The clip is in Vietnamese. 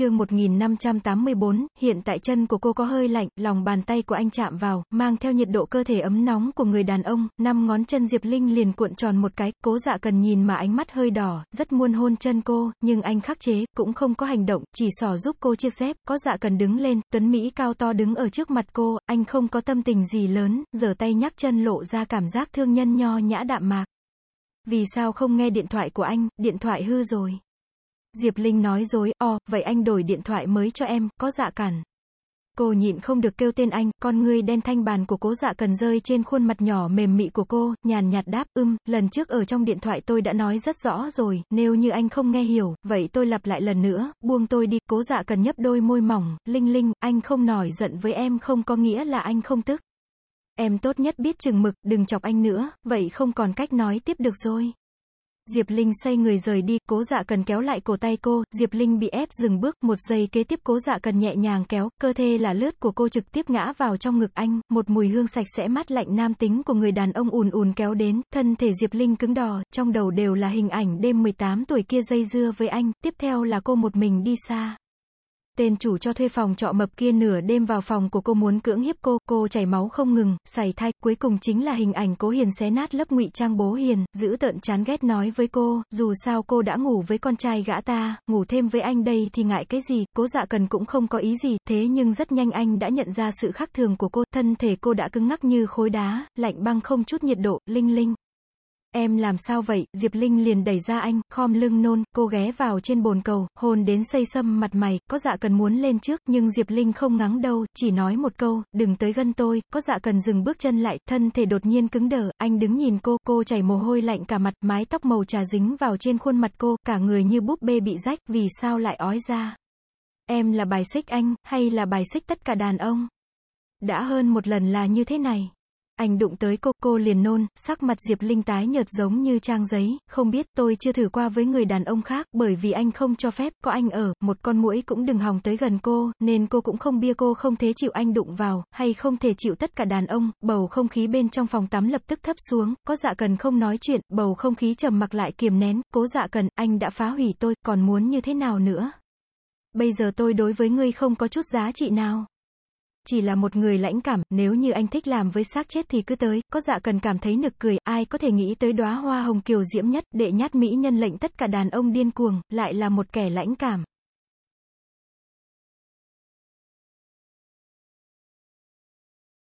chương 1584, hiện tại chân của cô có hơi lạnh, lòng bàn tay của anh chạm vào, mang theo nhiệt độ cơ thể ấm nóng của người đàn ông, năm ngón chân Diệp Linh liền cuộn tròn một cái, cố dạ cần nhìn mà ánh mắt hơi đỏ, rất muôn hôn chân cô, nhưng anh khắc chế, cũng không có hành động, chỉ sò giúp cô chiếc dép, có dạ cần đứng lên, tuấn Mỹ cao to đứng ở trước mặt cô, anh không có tâm tình gì lớn, giở tay nhắc chân lộ ra cảm giác thương nhân nho nhã đạm mạc. Vì sao không nghe điện thoại của anh, điện thoại hư rồi. Diệp Linh nói dối, o, vậy anh đổi điện thoại mới cho em, có dạ cản. Cô nhịn không được kêu tên anh, con ngươi đen thanh bàn của cố dạ cần rơi trên khuôn mặt nhỏ mềm mị của cô, nhàn nhạt đáp, ưm, lần trước ở trong điện thoại tôi đã nói rất rõ rồi, nếu như anh không nghe hiểu, vậy tôi lặp lại lần nữa, buông tôi đi, cố dạ cần nhấp đôi môi mỏng, Linh Linh, anh không nổi giận với em không có nghĩa là anh không tức. Em tốt nhất biết chừng mực, đừng chọc anh nữa, vậy không còn cách nói tiếp được rồi. Diệp Linh xoay người rời đi, cố dạ cần kéo lại cổ tay cô, Diệp Linh bị ép dừng bước, một giây kế tiếp cố dạ cần nhẹ nhàng kéo, cơ thể là lướt của cô trực tiếp ngã vào trong ngực anh, một mùi hương sạch sẽ mát lạnh nam tính của người đàn ông ùn ùn kéo đến, thân thể Diệp Linh cứng đò, trong đầu đều là hình ảnh đêm 18 tuổi kia dây dưa với anh, tiếp theo là cô một mình đi xa. Tên chủ cho thuê phòng trọ mập kia nửa đêm vào phòng của cô muốn cưỡng hiếp cô, cô chảy máu không ngừng, sảy thai, cuối cùng chính là hình ảnh cố hiền xé nát lớp ngụy trang bố hiền, giữ tợn chán ghét nói với cô, dù sao cô đã ngủ với con trai gã ta, ngủ thêm với anh đây thì ngại cái gì, cố dạ cần cũng không có ý gì, thế nhưng rất nhanh anh đã nhận ra sự khác thường của cô, thân thể cô đã cứng ngắc như khối đá, lạnh băng không chút nhiệt độ, linh linh. Em làm sao vậy, Diệp Linh liền đẩy ra anh, khom lưng nôn, cô ghé vào trên bồn cầu, hôn đến xây xâm, mặt mày, có dạ cần muốn lên trước, nhưng Diệp Linh không ngắng đâu, chỉ nói một câu, đừng tới gần tôi, có dạ cần dừng bước chân lại, thân thể đột nhiên cứng đờ, anh đứng nhìn cô, cô chảy mồ hôi lạnh cả mặt, mái tóc màu trà dính vào trên khuôn mặt cô, cả người như búp bê bị rách, vì sao lại ói ra? Em là bài xích anh, hay là bài xích tất cả đàn ông? Đã hơn một lần là như thế này. Anh đụng tới cô, cô liền nôn, sắc mặt Diệp Linh tái nhợt giống như trang giấy, không biết tôi chưa thử qua với người đàn ông khác, bởi vì anh không cho phép, có anh ở, một con mũi cũng đừng hòng tới gần cô, nên cô cũng không bia cô không thể chịu anh đụng vào, hay không thể chịu tất cả đàn ông, bầu không khí bên trong phòng tắm lập tức thấp xuống, có dạ cần không nói chuyện, bầu không khí trầm mặc lại kiềm nén, cố dạ cần, anh đã phá hủy tôi, còn muốn như thế nào nữa? Bây giờ tôi đối với ngươi không có chút giá trị nào chỉ là một người lãnh cảm, nếu như anh thích làm với xác chết thì cứ tới, có dạ cần cảm thấy nực cười, ai có thể nghĩ tới đóa hoa hồng kiều diễm nhất, đệ nhát mỹ nhân lệnh tất cả đàn ông điên cuồng, lại là một kẻ lãnh cảm.